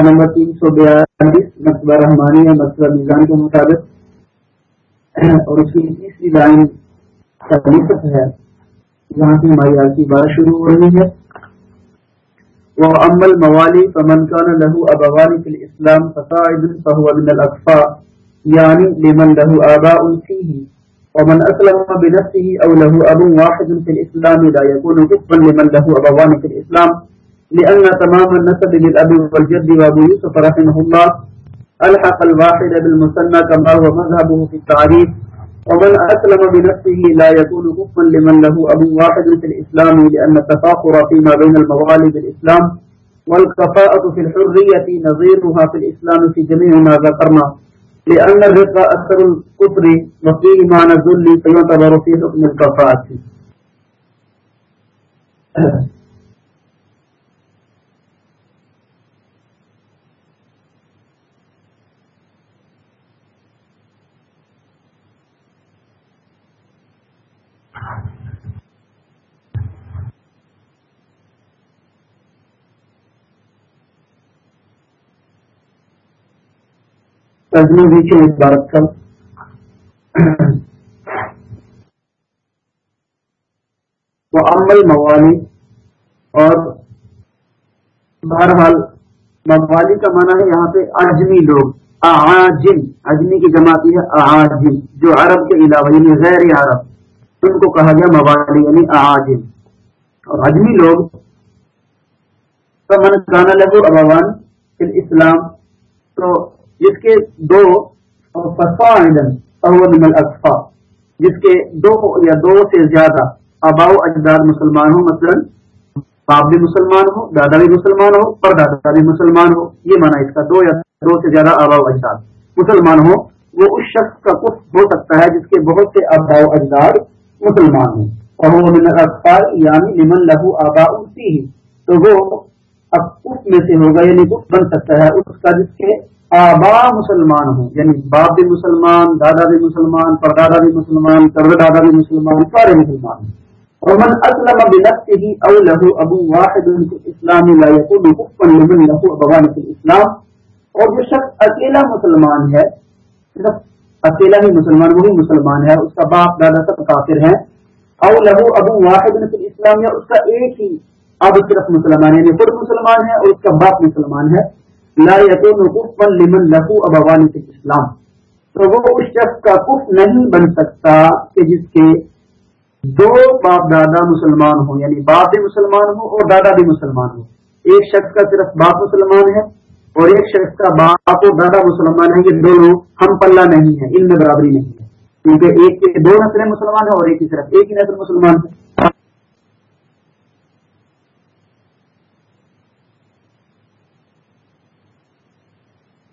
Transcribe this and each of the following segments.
Number تین سو بیالیس مکتبہ رحمانی یا مکتبہ میزان کے مطابق۔ اور اس کی تیسری لائن نصف ہے۔ جہاں سے ہماری آج کی بات شروع ہو رہی ہے۔ وہ امل موالی فمن کان لہو ابوانی فی الاسلام فصاعد فهو من الاقفا یعنی لمن لہو آباء فیہ ومن اسلم بنفسه او لہو ابو واحد فی الاسلام لا يكون كفا لمن لہو ابوانی فی الاسلام۔ لأن تمام النسب للأب والجد وأبو يوسف رحمه الله ألحق الواحد بالمسنى كما هو مذهبه في التعريف، ومن أسلم بنفسه لا يكون كفا لمن له أبو واحد في الإسلام، لأن التفاخر فيما بين الموالي بالإسلام والكفاءة في الحرية نظيرها في الإسلام في جميع ما ذكرنا لأن الرقة أكثر الكفر، وفيه معنى الذل فيعتبر في حكم الكفاءة. نیچے عبارت کا وہ عمل موالی اور بہرحال موالی کا معنی ہے یہاں پہ اجمی لوگ۔ آجم اجمی کی جماعتی ہے آجم جو عرب کے علاوہ یعنی غیر عرب۔ ان کو کہا گیا موالی یعنی آجم اور اجمی لوگ من گانا لگو ابوان اسلام تو جس کے دو اقفا جس کے دو یا دو سے زیادہ آباؤ اجداد مسلمان ہو مثلا باپ بھی مسلمان ہو، دادا بھی مسلمان ہو، اور دادا بھی مسلمان ہو، یہ مانا اس کا دو یا دو سے زیادہ آباؤ اجداد۔ مسلمان ہو وہ اس شخص کا کف ہو سکتا ہے جس کے بہت سے آباؤ اجداد مسلمان ہوں۔ اور وہ من اقفال یعنی لمن لہو آبا ہی تو وہ اب کف میں سے ہوگا یعنی کف بن سکتا ہے، اس کا جس کے آبا مسلمان ہوں یعنی باپ بھی مسلمان، دادا بھی مسلمان، پردادا بھی مسلمان کرد دادا بھی مسلمان، سارے مسلمان ہیں۔ اور من اسلم بنفسه او له ابو واحد في الاسلام لا يكون كفا لمن له ابوان في الاسلام۔ اور جو شخص اکیلا مسلمان ہے، صرف اکیلا ہی مسلمان، وہی مسلمان ہے، اس کا باپ، دادا سب کافر ہیں۔ او له ابو واحد في الاسلام، یا اس کا ایک ہی، اب صرف مسلمان ہے یعنی خود مسلمان ہے اور اس کا باپ مسلمان ہے۔ لا یقون لمن لہو ابوان کے اسلام تو وہ اس شخص کا کف نہیں بن سکتا کہ جس کے دو باپ دادا مسلمان ہوں یعنی باپ بھی مسلمان ہو اور دادا بھی مسلمان ہو ایک شخص کا صرف باپ مسلمان ہے اور ایک شخص کا باپ اور دادا مسلمان ہے یہ دونوں ہم پلہ نہیں ہے ان میں برابری نہیں ہے۔ کیونکہ ایک کے دو نسلیں مسلمان ہیں اور ایک ہی صرف ایک ہی نسل مسلمان ہے۔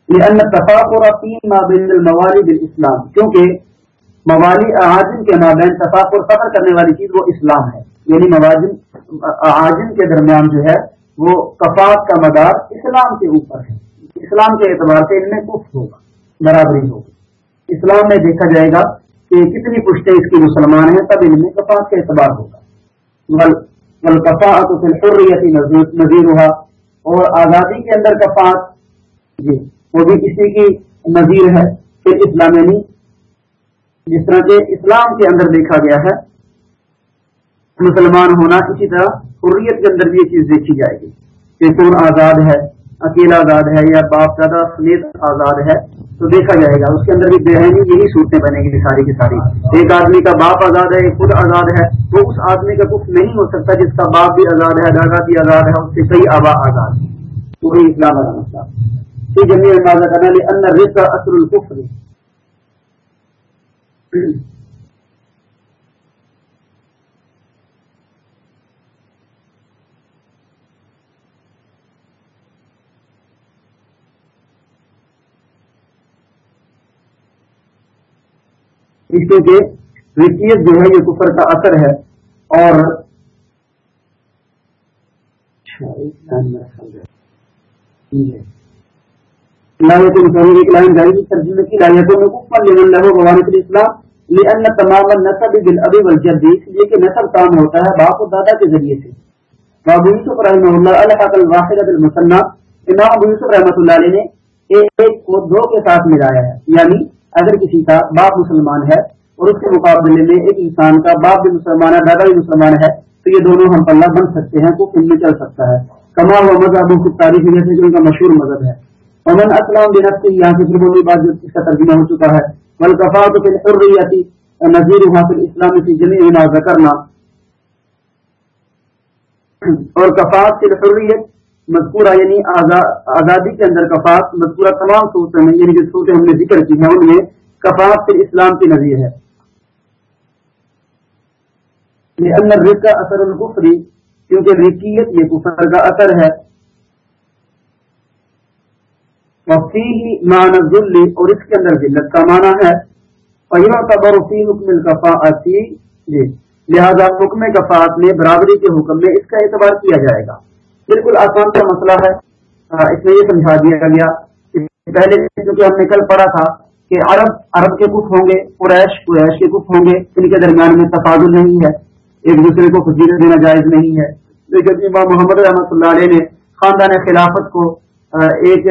لأن التفاقر فيما بين الموالي بالاسلام کیونکہ موالی اعاجم کے مابین تفاقر فخر کرنے والی چیز وہ اسلام ہے. یعنی مواجم اعاجم کے درمیان جو ہے وہ کفاق کا مدار اسلام کے اوپر ہے. اسلام کے اعتبار سے ان میں کفت ہوگا، برابری ہوگی. اسلام میں دیکھا جائے گا کہ کتنی پشتیں اس کی مسلمان ہیں، تب ان میں کفاق کا اعتبار ہوگا. کفاق نظیر ہوا اور آزادی کے اندر کفاق جی۔ وہ بھی کسی کی نظیر ہے پھر اسلام یعنی جس طرح کے اسلام کے اندر دیکھا گیا ہے، مسلمان ہونا اسی طرح حریت کے اندر بھی یہ چیز دیکھی جائے گی کہ کون آزاد ہے، اکیلا آزاد ہے یا باپ دادا سمیت آزاد ہے، تو دیکھا جائے گا۔ اس کے اندر بھی بےحمی یہی صورتیں بنے گی ساری کی ساری۔ ایک آدمی کا باپ آزاد ہے، ایک خود آزاد ہے، وہ اس آدمی کا کچھ نہیں ہو سکتا جس کا باپ بھی آزاد ہے، دادا بھی آزاد ہے، اس سے کئی آبا آزاد۔ ہے وہی اسلام والا مسئلہ۔ في جميع ما ذكرنا لأن الرزق أصل الكفر. اس کے رکیت جو ہے یہ کفر کا اثر ہے اور اچھا لايكون فريق الكلام جاري ترجمة لا يكون كفا لمن له موارث الإسلام لأن تمام النسب بالأب والجد یہ کہ نسب کام ہوتا ہے باپ و دادا کے ذریعے سے۔ بابو یوسف رحمہ اللہ، الحق الواحد بالمثنى امام ابو یوسف رحمۃ اللہ علیہ نے ایک کو دو کے ساتھ ملایا ہے۔ یعنی اگر کسی کا باپ مسلمان ہے اور اس کے مقابلے میں ایک انسان کا باپ بھی مسلمان ہے، دادا بھی مسلمان ہے، تو یہ دونوں ہم پلہ بن سکتے ہیں تو فلم میں چل سکتا ہے۔ کمال و مذہب کی تاریخ جیسے کہ ان کا مشہور مذہب ہے۔ امن اسلام بن سے یہاں سے پھر وہ بات اس کا ترجمہ ہو چکا ہے ملکفا تو پھر نظیر حاصل اسلام کی جمی کرنا اور کفاق سے حریت مذکورہ یعنی آزادی کے اندر کفاق مذکورہ تمام صورتیں میں یعنی جو صورتیں ہم نے ذکر کی ہیں، ان میں کفاق پھر اسلام کی نظیر ہے۔ یہ اندر رق کا اثر القفری کیونکہ رکیت یہ کفر کا اثر ہے۔ مان ذلی اور اس کے اندر ذلت کا معنی ہے۔ اور قبر فی حکم الکفاعتی جی لہذا حکم کفاعت میں، برابری کے حکم میں اس کا اعتبار کیا جائے گا۔ بالکل آسان کا مسئلہ ہے۔ اس میں یہ سمجھا دیا گیا پہلے کیونکہ ہم نے کل پڑھا تھا کہ عرب عرب کے کف ہوں گے، قریش قریش کے کف ہوں گے، ان کے درمیان میں تفاضل نہیں ہے۔ ایک دوسرے کو فضیلت دینا جائز نہیں ہے۔ لیکن امام محمد رحمۃ اللہ علیہ نے خاندان خلافت کو ایک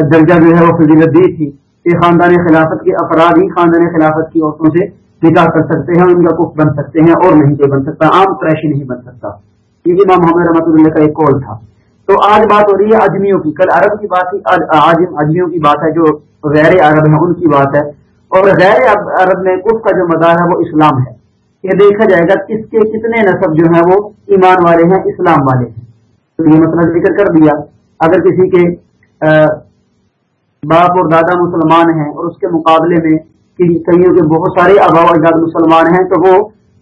درجہ جو ہے وہ فضیلت دی تھی کہ خاندان خلافت کے افراد ہی خاندان خلافت کی عورتوں سے نکاح کر سکتے ہیں، ان کا کف بن سکتے ہیں اور نہیں کوئی بن سکتا، عام قریشی نہیں بن سکتا۔ یہ امام محمد رحمۃ اللہ کا ایک کال تھا۔ تو آج بات ہو رہی ہے اجمیوں کی۔ کل عرب کی بات تھی آج اجمیوں کی بات ہے جو غیر عرب ہیں، ان کی بات ہے۔ اور غیر عرب میں کف کا جو مدار ہے وہ اسلام ہے۔ یہ دیکھا جائے گا کس کے کتنے نصب جو ہیں وہ ایمان والے ہیں، اسلام والے ہیں۔ تو یہ مطلب ذکر کر دیا۔ اگر کسی کے باپ اور دادا مسلمان ہیں اور اس کے مقابلے میں کئیوں کے بہت سارے آبا و اجاد مسلمان ہیں تو وہ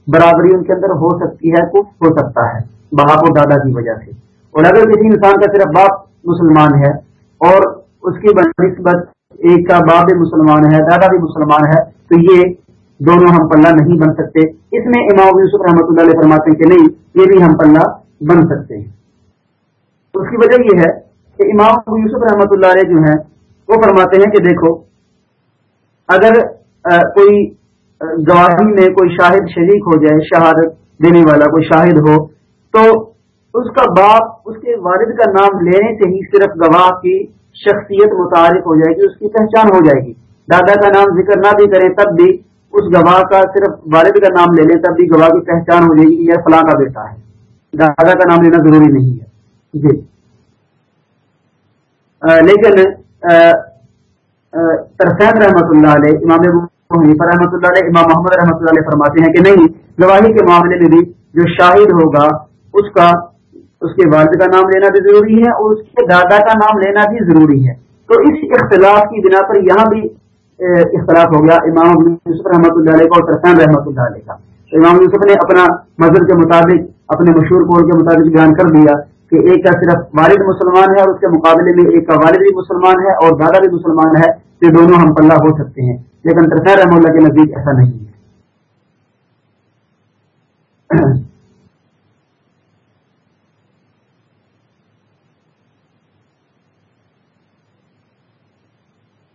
برابری ان کے اندر ہو سکتی ہے کچھ ہو سکتا ہے، باپ اور دادا کی وجہ سے۔ اور اگر کسی انسان کا صرف باپ مسلمان ہے اور اس کی نسبت ایک کا باپ بھی مسلمان ہے، دادا بھی مسلمان ہے، تو یہ دونوں ہم پلہ نہیں بن سکتے۔ اس میں امام یوسف رحمۃ اللہ علیہ فرماتے ہیں کہ نہیں، یہ بھی ہم پلہ بن سکتے ہیں۔ اس کی وجہ یہ ہے کہ امام یوسف رحمۃ اللہ علیہ جو ہیں وہ فرماتے ہیں کہ دیکھو، اگر کوئی گواہی میں کوئی شاہد شریک ہو جائے، شہادت دینے والا کوئی شاہد ہو، تو اس کا باپ، اس کے والد کا نام لینے سے ہی صرف گواہ کی شخصیت متعارف ہو جائے گی، اس کی پہچان ہو جائے گی۔ دادا کا نام ذکر نہ بھی کریں تب بھی اس گواہ کا صرف والد کا نام لے لیں، تب بھی گواہ کی پہچان ہو جائے گی یہ فلاں کا بیٹا ہے۔ دادا کا نام لینا ضروری نہیں ہے۔ جی۔ لیکن ترسین رحمت اللہ علیہ، امام رحمۃ اللہ علیہ، امام محمد رحمۃ اللہ علیہ فرماتے ہیں کہ نہیں گواہی کے معاملے میں بھی جو شاہد ہوگا، اس کا، اس کے والد کا نام لینا بھی ضروری ہے اور اس کے دادا کا نام لینا بھی ضروری ہے۔ تو اس اختلاف کی بنا پر یہاں بھی اختلاف ہو گیا امام یوسف رحمۃ اللہ علیہ کا اور ترسان رحمۃ اللہ علیہ کا۔ امام یوسف نے اپنا مذہب کے مطابق، اپنے مشہور قول کے مطابق بیان کر دیا۔ کہ ایک کا صرف والد مسلمان ہے اور اس کے مقابلے میں ایک کا والد بھی مسلمان ہے اور دادا بھی مسلمان ہے یہ دونوں ہم پلہ ہو سکتے ہیں۔ لیکن ترسان رحمۃ اللہ کے نزدیک ایسا نہیں ہے۔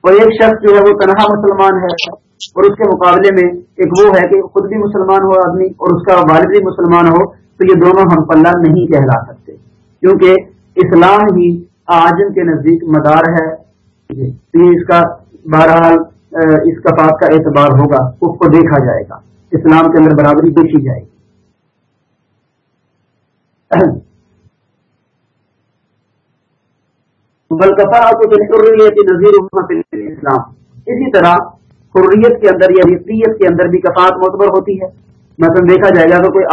اور ایک شخص جو ہے وہ تنہا مسلمان ہے اور اس کے مقابلے میں ایک وہ ہے کہ خود بھی مسلمان ہو آدمی اور اس کا والد بھی مسلمان ہو، تو یہ دونوں ہم پلہ نہیں کہلا سکتے۔ کیونکہ اسلام ہی آجم کے نزدیک مدار ہے۔ جی۔ اس کا بہرحال اس کا بات کا اعتبار ہوگا، اس کو دیکھا جائے گا۔ اسلام کے اندر برابری دیکھی جائے گی۔ بلکفا حریت نظیر اسلام اسی طرح حریت کے اندر یعنی یا حصیت کے اندر بھی کفات معتبر ہوتی ہے۔ مثلا دیکھا جائے گا کوئی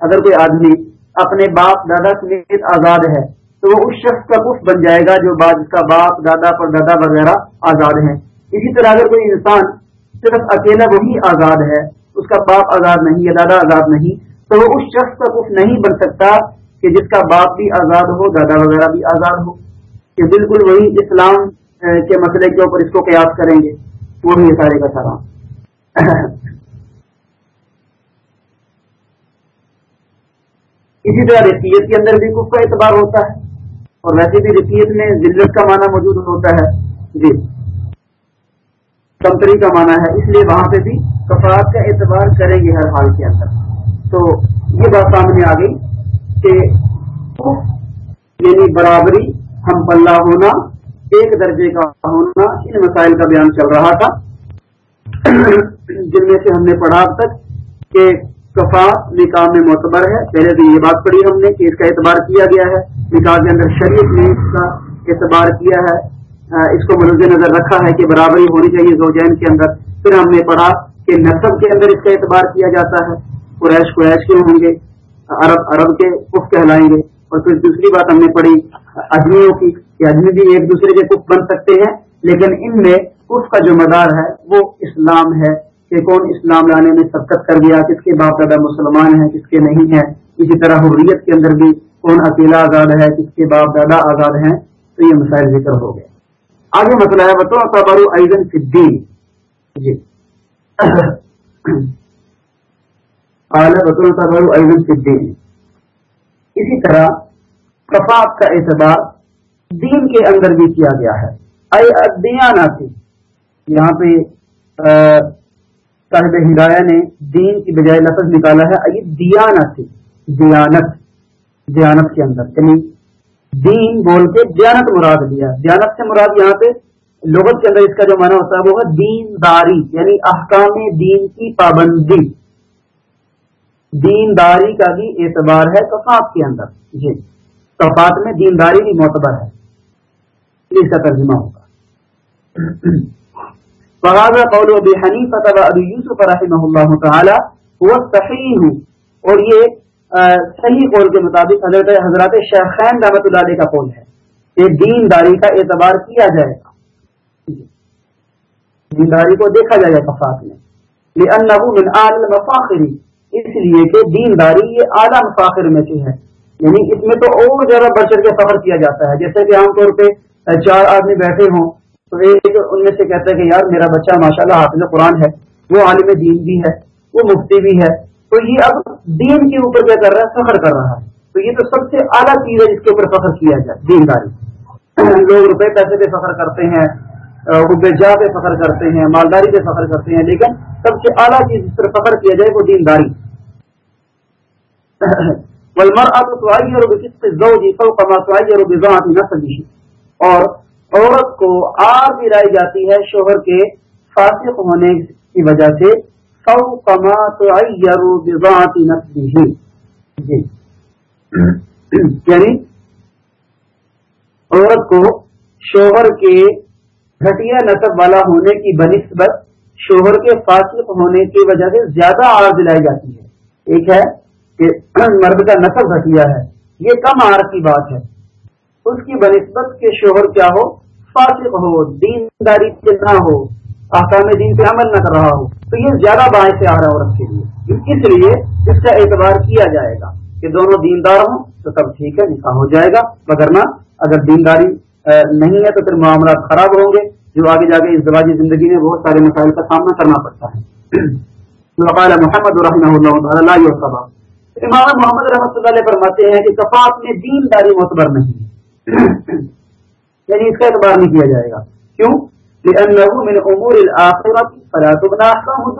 اگر کوئی آدمی اپنے باپ دادا سمیت آزاد ہے، تو وہ اس شخص کا کف بن جائے گا جو بعد کا باپ، دادا پر دادا وغیرہ آزاد ہیں۔ اسی طرح اگر کوئی انسان صرف اکیلا وہی آزاد ہے، اس کا باپ آزاد نہیں یا دادا آزاد نہیں، تو وہ اس شخص کا کف نہیں بن سکتا کہ جس کا باپ بھی آزاد ہو، دادا وغیرہ بھی آزاد ہو۔ کہ بالکل وہی اسلام کے مسئلے کے اوپر اس کو قیاس کریں گے۔ وہ بھی سارے کا سارا۔ اسی طرح رسیت کے اندر بھی کف کا اعتبار ہوتا ہے اور ویسے بھی رسیت میں ذلت کا معنی موجود ہوتا ہے۔ جی۔ کمپنی کا معنی ہے، اس لیے وہاں پہ بھی کفات کا اعتبار کریں گے ہر حال کے اندر۔ تو یہ بات سامنے آ گئی کہ یعنی برابری، ہم پلہ ہونا، ایک درجے کا ہونا، ان مسائل کا بیان چل رہا تھا۔ جن میں سے ہم نے پڑھا اب تک کہ کفا نکاح میں معتبر ہے۔ پہلے تو یہ بات پڑھی ہم نے کہ اس کا اعتبار کیا گیا ہے۔ نکاح کے اندر شریعت نے اس کا اعتبار کیا ہے۔ اس کو مد نظر رکھا ہے کہ برابری ہونی چاہیے زوجین کے اندر۔ پھر ہم نے پڑھا کہ نصب کے اندر اس کا اعتبار کیا جاتا ہے۔ قریش قریش کے ہوں گے، عرب عرب کے کف کہلائیں گے۔ اور پھر دوسری بات ہم نے پڑھی اجمیوں کی کہ اجمی بھی ایک دوسرے کے کف بن سکتے ہیں، لیکن ان میں کف کا جو مدار ہے وہ اسلام ہے۔ کہ کون اسلام لانے میں سبقت کر دیا کس کے باپ دادا مسلمان ہیں کس کے نہیں ہیں، اسی طرح حریت کے اندر بھی کون اکیلا آزاد ہے کس کے باپ دادا آزاد ہیں، تو یہ مسائل ذکر ہو گئے۔ آگے مسئلہ ہے بتو اکبر ایزن فدین جی۔ اسی طرح کفاف کا اعتبار دین کے اندر بھی کیا گیا ہے۔ اے یہاں پہ صاحب ہدایہ نے دین کی بجائے لفظ نکالا ہے دیانت دیانت دیانت کے اندر۔ یعنی دین بول کے دیانت مراد دیا۔ دیانت سے مراد یہاں پہ لغت کے اندر اس کا جو معنی ہوتا ہے، وہ ہے دین داری یعنی احکام دین کی پابندی۔ دین داری کا بھی اعتبار ہے کفات کے اندر۔ جی۔ کفات میں دینداری بھی معتبر ہے۔ اس کا ترجمہ ہوگا۔ فہذا قول ابی حنیفہ و ابی یوسف رحمہ اللہ تعالی وہ صحیح اور یہ صحیح قول کے مطابق حضرت حضرات شیخین رحمۃ اللہ علیہ کا قول ہے کہ دین داری کا اعتبار کیا جائے گا۔ دینداری کو دیکھا جائے گا کفات میں۔ مفاخری اس لیے کہ دینداری یہ اعلیٰ مفاخر میں سے ہے۔ یعنی اس میں تو اور زیادہ بڑھ چڑھ کے فخر کیا جاتا ہے۔ جیسے کہ عام طور پہ، چار آدمی بیٹھے ہوں تو ایک ان میں سے کہتا ہے کہ یار میرا بچہ ماشاء اللہ حافظ قرآن ہے، وہ عالم دین بھی ہے، وہ مفتی بھی ہے۔ تو یہ اب دین کے اوپر کیا کر رہا ہے؟ فخر کر رہا ہے۔ تو یہ تو سب سے اعلیٰ چیز ہے جس کے اوپر فخر کیا جائے، دینداری۔ لوگ روپے پیسے پہ فخر کرتے ہیں جا پہ فخر کرتے ہیں، مالداری پہ فخر کرتے ہیں، لیکن سب سے اعلیٰ چیز جس پر فخر کیا جائے وہ دینداری۔ اور عورت کو آگ دلائی جاتی ہے شوہر کے فاسق ہونے کی وجہ سے سو کما تو جی۔ یعنی عورت کو شوہر کے گھٹیا نصب والا ہونے کی بنسبت شوہر کے فاصل ہونے کی وجہ سے زیادہ آر دلائی جاتی ہے۔ ایک ہے کہ مرد کا نصب گھٹیا ہے۔ یہ کم آر کی بات ہے۔ اس کی بنسبت کے شوہر کیا ہو؟ فاصل ہو، دینداری سے نہ ہو آسام دین پہ عمل نہ کر رہا ہو۔ تو یہ زیادہ بائیں سے آ رہا ہے عورت کے لیے۔ اس لیے اس کا اعتبار کیا جائے گا کہ دونوں دیندار ہوں تو تب ٹھیک ہے، نکاح ہو جائے گا۔ مگر نہ، اگر دینداری نہیں ہے تو پھر معاملات خراب ہوں گے۔ جو آگے جا کے اس دواجی زندگی میں بہت سارے مسائل کا سامنا کرنا پڑتا ہے۔ محمد رحمہ اللہ امام محمد رحمۃ اللہ علیہ فرماتے ہیں کہ کفاف میں دین داری معتبر نہیں ہے۔ یعنی اس کا اعتبار نہیں کیا جائے گا۔ کیوں؟ من امور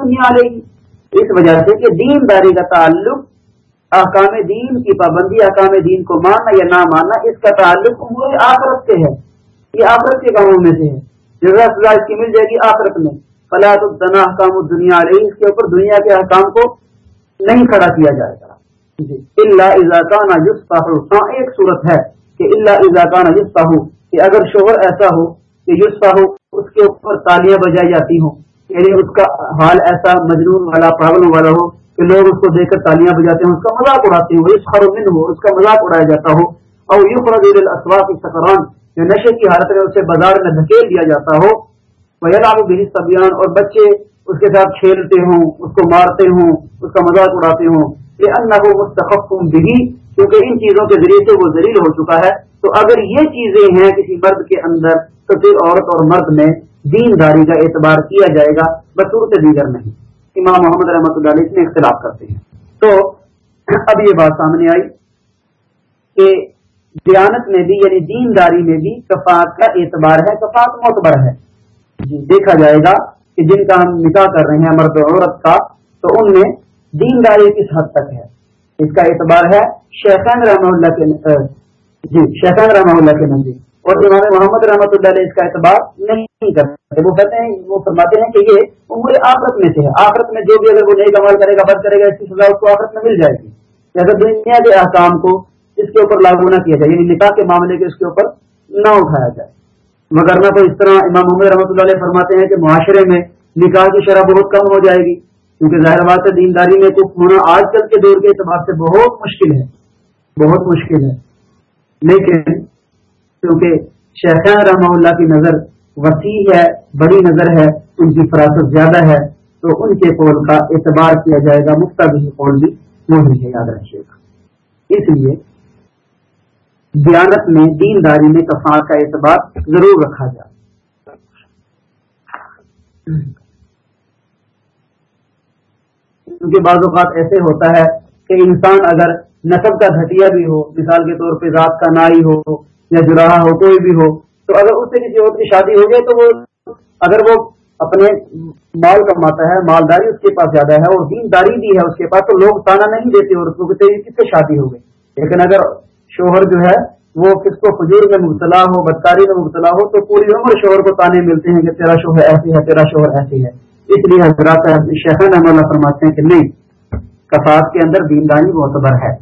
دنیا لے گی اس وجہ سے کہ دین داری کا تعلق احکام دین کی پابندی، احکام دین کو ماننا یا نہ ماننا، اس کا تعلق امور آخرت سے ہے۔ یہ آخرت کے کاموں میں سے ہے۔ جزا سزا اس کی مل جائے گی آخرت میں۔ فلاح الدنا احکام دنیا رہی اس کے اوپر دنیا کے احکام کو نہیں کھڑا کیا جائے گا۔ اللہ اضاکانہ یوسفا ہاں ایک صورت ہے۔ کہ اللہ اضاکانہ یوسفا ہو کہ اگر شوہر ایسا ہو کہ یوسفا ہو، اس کے اوپر تالیاں بجائی جاتی ہوں۔ یعنی اس کا حال ایسا مجنون والا، پاگلوں والا ہو کہ لوگ اس کو دیکھ کر تالیاں بجاتے ہیں اس کا مذاق اڑاتے ہو اس خرومن ہو اس کا مذاق اڑایا جاتا ہو۔ اور یو خرد الاسواق سکران، جو نشے کی حالت میں اسے بازار میں دھکیل دیا جاتا ہو۔ وہ بھی طبیان اور بچے اس کے ساتھ کھیلتے ہوں، اس کو مارتے ہوں، اس کا مذاق اڑاتے ہوں۔ یہ ان کو مستقف بھی کیونکہ ان چیزوں کے ذریعے سے وہ ذلیل ہو چکا ہے، تو اگر یہ چیزیں ہیں کسی مرد کے اندر، تو پھر عورت اور مرد میں دین داری کا اعتبار کیا جائے گا بصورت دیگر نہیں۔ امام محمد رحمۃ اللہ علیہ اس میں اختلاف کرتے ہیں۔ تو اب یہ بات سامنے آئی کہ دیانت میں بھی یعنی دینداری میں بھی کفات کا اعتبار ہے، کفات معتبر ہے۔ جی دیکھا جائے گا کہ جن کا ہم نکاح کر رہے ہیں، مرد عورت کا، تو ان میں دینداری کس حد تک ہے؟ اس کا اعتبار ہے شیخان رحمہ اللہ کے جی شیخان رحمہ اللہ کے نزدیک اور امام محمد رحمۃ اللہ علیہ اس کا اعتبار نہیں کرتے۔ وہ کہتے ہیں، وہ فرماتے ہیں کہ یہ عمر آخرت میں سے ہے۔ آخرت میں جو بھی اگر وہ نئی کمال کرے گا، بد کرے گا، اس کی سزا اس کو آخرت میں مل جائے گی۔ اگر دنیا کے احکام کو اس کے اوپر لاگو نہ کیا جائے۔ یعنی نکاح کے معاملے کے اس کے اوپر نہ اٹھایا جائے۔ مگر نہ تو اس طرح امام محمد رحمۃ اللہ علیہ فرماتے ہیں کہ معاشرے میں نکاح کی شرح بہت کم ہو جائے گی۔ کیونکہ ظاہر بات ہے دینداری میں کچھ ہونا آج کل کے دور کے اعتبار سے بہت مشکل ہے، بہت مشکل ہے۔ لیکن کیونکہ شیخین رحمہ اللہ کی نظر وسیع ہے، بڑی نظر ہے، ان کی فراست زیادہ ہے، تو ان کے قول کا اعتبار کیا جائے گا۔ مفتا بھی قول بھی وہی ہے، یاد رکھیے گا۔ اس لیے دیانت میں، دینداری میں کفار کا اعتبار ضرور رکھا جائے۔ کیونکہ بعض اوقات ایسے ہوتا ہے کہ انسان اگر نصب کا گھٹیا بھی ہو، مثال کے طور پہ ذات کا نائی ہو یا جراحا ہو، کوئی بھی ہو، تو اگر اس سے کسی اور کی شادی ہو گئی تو وہ اگر وہ اپنے مال کماتا ہے، مالداری اس کے پاس زیادہ ہے اور دینداری بھی ہے اس کے پاس، تو لوگ تانا نہیں دیتے اور کو کہتے کس سے شادی ہو گئی؟ لیکن اگر شوہر جو ہے، وہ کس کو فجور میں مبتلا ہو، بدکاری میں مبتلا ہو، تو پوری عمر شوہر کو تانے ملتے ہیں کہ تیرا شوہر ایسی ہے، تیرا شوہر ایسی ہے۔ اس لیے حضرات شیخن اللہ فرماتے ہیں کہ نہیں کفات کے اندر دینداری معتبر ہے۔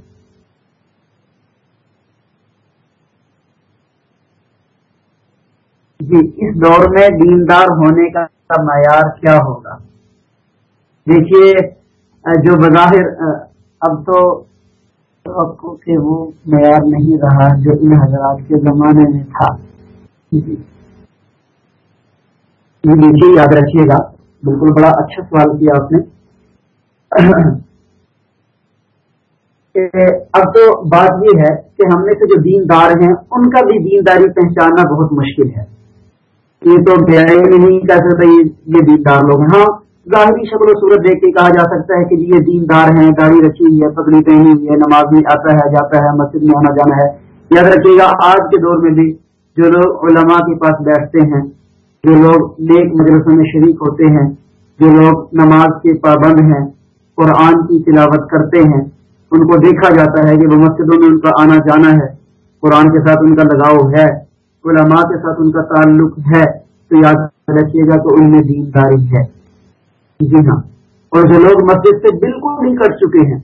جی اس دور میں دیندار ہونے کا معیار کیا ہوگا؟ دیکھیے، جو بظاہر، اب تو کہ وہ معیار نہیں رہا جو ان حضرات کے زمانے میں تھا۔ جی دیکھیے، یاد رکھیے گا۔ بالکل بڑا اچھا سوال کیا آپ نے۔ اب تو بات یہ ہے کہ ہم میں سے جو دیندار ہیں، ان کا بھی دینداری پہچاننا بہت مشکل ہے۔ یہ تو نہیں کہہ سکتا یہ دیندار لوگ ہاں ظاہری شکل و صورت دیکھ کے کہا جا سکتا ہے کہ جی یہ دیندار ہیں، گاڑی رکھی ہوئی ہے، پگڑی پہنی ہوئی ہے، نماز میں آتا ہے، جاتا ہے، مسجد میں آنا جانا ہے۔ یاد رکھیے گا، آج کے دور میں بھی جو لوگ علماء کے پاس بیٹھتے ہیں جو لوگ نیک مدرسوں میں شریک ہوتے ہیں، جو لوگ نماز کے پابند ہیں، قرآن کی تلاوت کرتے ہیں، ان کو دیکھا جاتا ہے کہ وہ مسجدوں میں ان کا آنا جانا ہے۔ قرآن کے ساتھ ان کا لگاؤ ہے، علماء کے ساتھ ان کا تعلق ہے۔ تو یاد رکھیے گا تو ان میں دینداری ہے۔ جی ہاں۔ اور جو لوگ مسجد سے بالکل نہیں کٹ چکے ہیں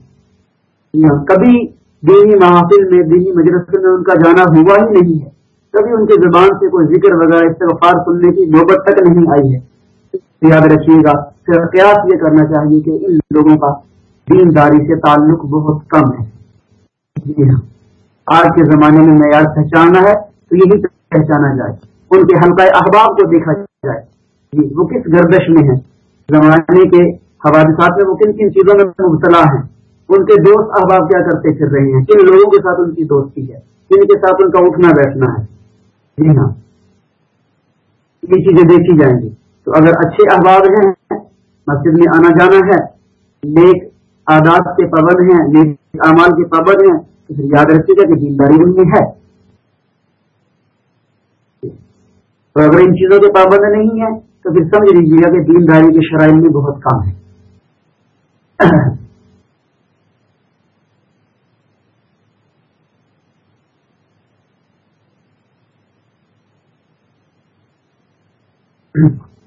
جی ہاں کبھی دینی محافل میں، دینی مجلس میں ان کا جانا ہوا ہی نہیں ہے۔ کبھی ان کی زبان سے کوئی ذکر وغیرہ استغفار سننے کی نوبت تک نہیں آئی ہے۔ یاد رکھیے گا پھر قیاس یہ کرنا چاہیے کہ ان لوگوں کا دینداری سے تعلق بہت کم ہے۔ جی ہاں۔ آج کے زمانے میں معیار پہچانا ہے تو یہی پہچانا جائے۔ ان کے حلقہ احباب کو دیکھا جائے۔ جی وہ کس گردش میں ہے زمانے کے حوادثات میں وہ کن کن چیزوں میں مبتلا ہیں؟ ان کے دوست احباب کیا کرتے پھر رہے ہیں؟ کن لوگوں کے ساتھ ان کی دوستی ہے؟ کن کے ساتھ ان کا اٹھنا بیٹھنا ہے؟ جی ہاں۔ یہ چیزیں دیکھی جائیں گی۔ تو اگر اچھے احباب ہیں، مسجد میں آنا جانا ہے، نیک آداب کے پابند ہیں، نیک اعمال کے پابند ہیں، تو پھر یاد رکھیے گا کہ دینداری ان میں ہے۔ تو اگر ان چیزوں کے پابند نہیں ہے تو پھر سمجھ لیجیے گا کہ دینداری کے شرائط میں بہت کم ہے ہاں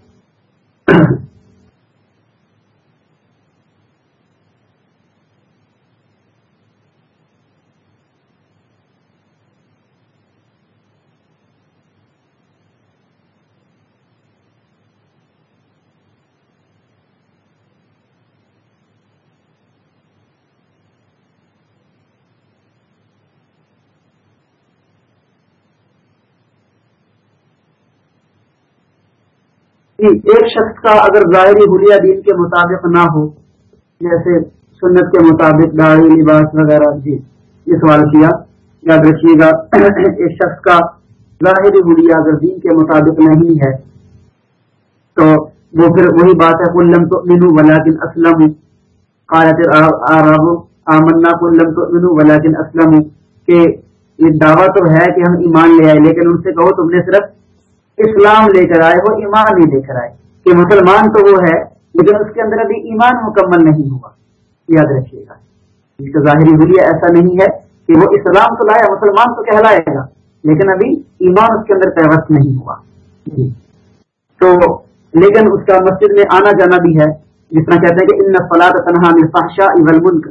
ایک شخص کا اگر ظاہری حلیہ دین کے مطابق نہ ہو، جیسے سنت کے مطابق داڑھی، لباس وغیرہ جی یہ سوال کیا، یاد رکھیے گا، ایک شخص کا ظاہری حلیہ اگر دین کے مطابق نہیں ہے، تو وہ پھر وہی بات ہے کلم تو مینو ولاکن اسلم آراب آمنا کلم تو مینو ولاکن اسلم کہ یہ دعویٰ تو ہے کہ ہم ایمان لے آئے، لیکن ان سے کہو تم نے صرف اسلام لے کر آئے، وہ ایمان نہیں لے کر آئے۔ کہ مسلمان تو وہ ہے، لیکن اس کے اندر ابھی ایمان مکمل نہیں ہوا۔ یاد رکھیے گا۔ اس کا ظاہری ذریعہ ایسا نہیں ہے کہ وہ اسلام تو لایا مسلمان تو کہلائے گا۔ لیکن ابھی ایمان اس کے اندر پیوست نہیں ہوا۔ جی۔ تو لیکن اس کا مسجد میں آنا جانا بھی ہے، جس طرح کہتے ہیں کہ ان فلاد تنہا فاشا ملک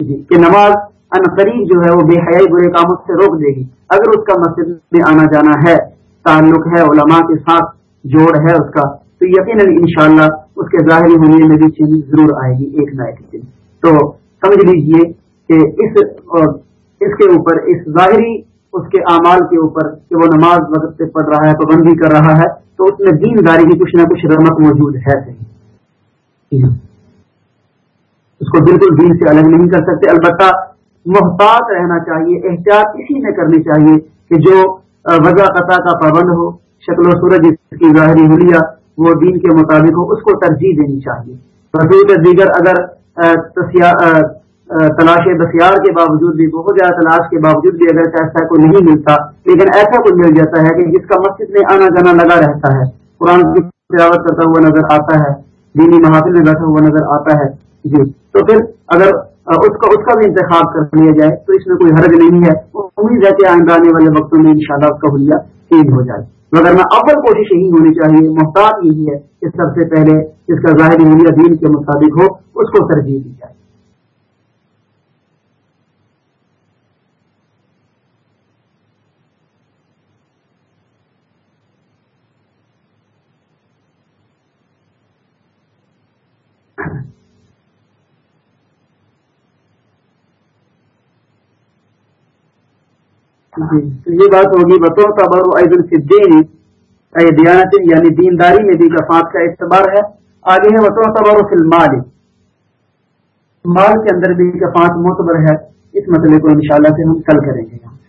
جی۔ کہ نماز ان قریب جو ہے، وہ بے حیائی برے کاموں سے روک دے گی۔ اگر اس کا مسجد میں آنا جانا ہے تعلق ہے، علماء کے ساتھ جوڑ ہے اس کا۔ تو یقیناً انشاءاللہ اس کے ظاہری ہونے میں بھی چیز ضرور آئے گی ایک نہ ایک دن۔ تو سمجھ لیجیے کہ اس اس کے اوپر، اس ظاہری اس کے اعمال کے اوپر کہ وہ نماز وقت سے پڑھ رہا ہے، پابندی کر رہا ہے، تو اس میں دین داری کی کچھ نہ کچھ رمت موجود ہے۔ صحیح۔ اس کو بالکل دین سے الگ نہیں کر سکتے۔ البتہ محتاط رہنا چاہیے، احتیاط اسی میں کرنی چاہیے کہ جو وضا قطع کا پابند ہو، شکل و سورج اس کی ظاہری حلیہ، وہ دین کے مطابق ہو، اس کو ترجیح دینی چاہیے۔ دیگر اگر تلاش بسیار کے باوجود بھی، بہت زیادہ تلاش کے باوجود بھی اگر ایسا کوئی نہیں ملتا، لیکن ایسا کوئی مل جاتا ہے کہ جس کا مسجد میں آنا جانا لگا رہتا ہے۔ قرآن کی تلاوت کرتا ہوا نظر آتا ہے، دینی محافل میں بیٹھا ہوا نظر آتا ہے۔ جی۔ تو پھر اگر اس کا اس کا بھی انتخاب کر لیا جائے۔ تو اس میں کوئی حرج نہیں ہے۔ امید ہے کہ آئندہ آنے والے وقتوں میں انشاءاللہ اس کا حلیہ چینج ہو جائے۔ مگر میں اول کوشش یہی ہونی چاہیے، محتاط یہی ہے کہ سب سے پہلے اس کا ظاہری حلیہ دین کے مطابق ہو، اس کو ترجیح دی جائے۔ جی۔ تو یہ بات ہوگی، بطور تبر دیانت یعنی دینداری میں بھی کفات کا اعتبار ہے۔ آگے ہے بطور تبر فلمال مال کے اندر بھی کفات معتبر ہے۔ اس مسئلے کو انشاءاللہ سے ہم کل کریں گے۔